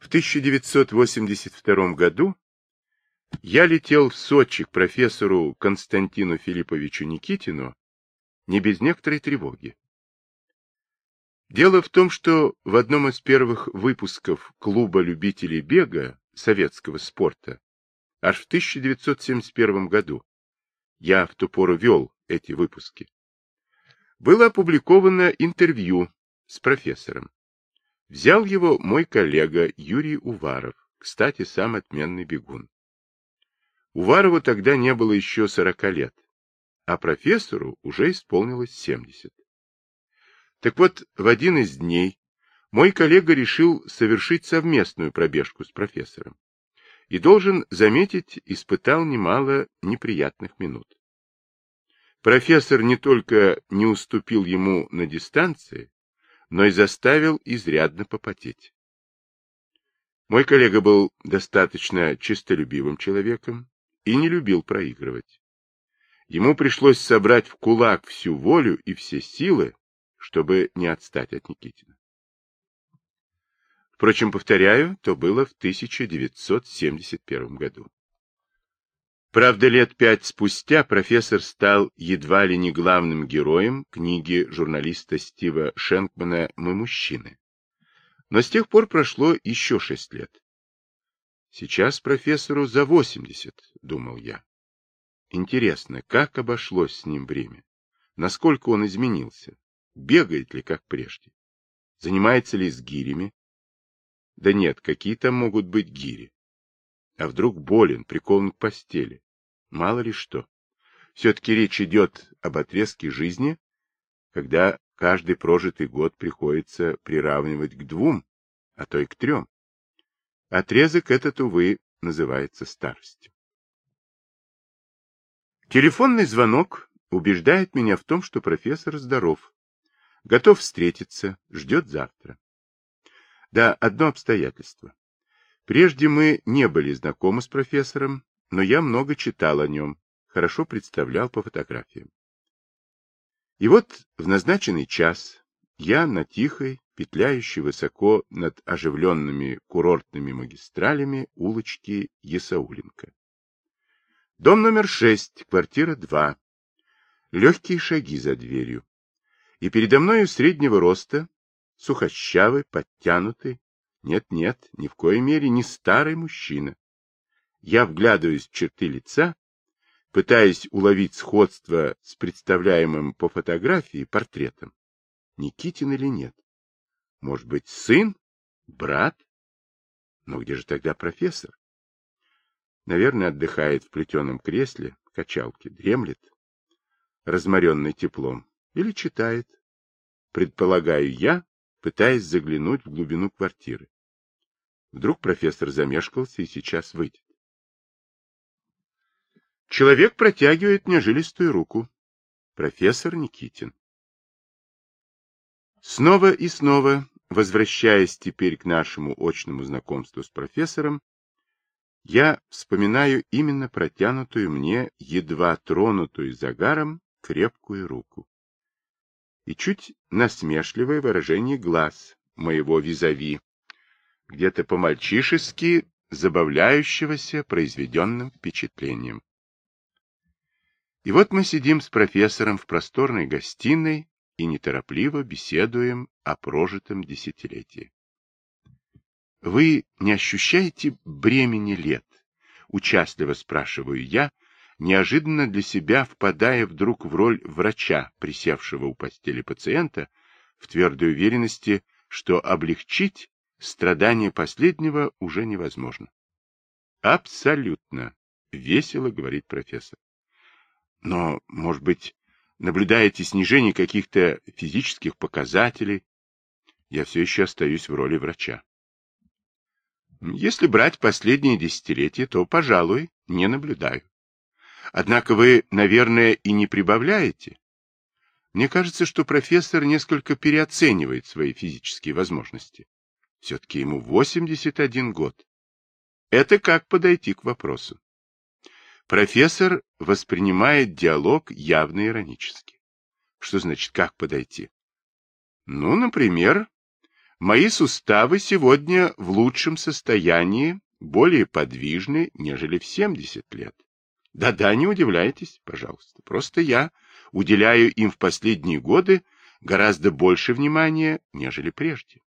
В 1982 году я летел в Сочи к профессору Константину Филипповичу Никитину не без некоторой тревоги. Дело в том, что в одном из первых выпусков клуба любителей бега советского спорта, аж в 1971 году, я в ту пору вел эти выпуски, было опубликовано интервью с профессором. Взял его мой коллега Юрий Уваров, кстати, сам отменный бегун. Уварову тогда не было еще сорока лет, а профессору уже исполнилось семьдесят. Так вот, в один из дней мой коллега решил совершить совместную пробежку с профессором. И, должен заметить, испытал немало неприятных минут. Профессор не только не уступил ему на дистанции, но и заставил изрядно попотеть. Мой коллега был достаточно честолюбивым человеком и не любил проигрывать. Ему пришлось собрать в кулак всю волю и все силы, чтобы не отстать от Никитина. Впрочем, повторяю, то было в 1971 году. Правда, лет пять спустя профессор стал едва ли не главным героем книги журналиста Стива Шенкмана «Мы мужчины». Но с тех пор прошло еще шесть лет. Сейчас профессору за 80, думал я. Интересно, как обошлось с ним время? Насколько он изменился? Бегает ли, как прежде? Занимается ли с гирями? Да нет, какие там могут быть гири? А вдруг болен, прикован к постели? Мало ли что. Все-таки речь идет об отрезке жизни, когда каждый прожитый год приходится приравнивать к двум, а то и к трем. Отрезок этот, увы, называется старостью. Телефонный звонок убеждает меня в том, что профессор здоров, готов встретиться, ждет завтра. Да, одно обстоятельство. Прежде мы не были знакомы с профессором, но я много читал о нем, хорошо представлял по фотографиям. И вот в назначенный час я на тихой, петляющей высоко над оживленными курортными магистралями улочки Есауленко. Дом номер шесть, квартира два. Легкие шаги за дверью. И передо мною среднего роста, сухощавый, подтянутый, нет-нет, ни в коей мере не старый мужчина. Я вглядываюсь в черты лица, пытаясь уловить сходство с представляемым по фотографии портретом. Никитин или нет? Может быть, сын? Брат? Но где же тогда профессор? Наверное, отдыхает в плетеном кресле, качалке, дремлет, разморенный теплом, или читает. Предполагаю я, пытаясь заглянуть в глубину квартиры. Вдруг профессор замешкался и сейчас выйдет. Человек протягивает мне жилистую руку. Профессор Никитин. Снова и снова, возвращаясь теперь к нашему очному знакомству с профессором, я вспоминаю именно протянутую мне, едва тронутую загаром, крепкую руку и чуть насмешливое выражение глаз моего визави, где-то по-мальчишески забавляющегося произведенным впечатлением. И вот мы сидим с профессором в просторной гостиной и неторопливо беседуем о прожитом десятилетии. Вы не ощущаете бремени лет? Участливо спрашиваю я, неожиданно для себя впадая вдруг в роль врача, присевшего у постели пациента, в твердой уверенности, что облегчить страдания последнего уже невозможно. Абсолютно, весело говорит профессор. Но, может быть, наблюдаете снижение каких-то физических показателей? Я все еще остаюсь в роли врача. Если брать последние десятилетия, то, пожалуй, не наблюдаю. Однако вы, наверное, и не прибавляете. Мне кажется, что профессор несколько переоценивает свои физические возможности. Все-таки ему 81 год. Это как подойти к вопросу. Профессор воспринимает диалог явно иронически. Что значит, как подойти? Ну, например, Мои суставы сегодня в лучшем состоянии, более подвижны, нежели в 70 лет. Да-да, не удивляйтесь, пожалуйста. Просто я уделяю им в последние годы гораздо больше внимания, нежели прежде.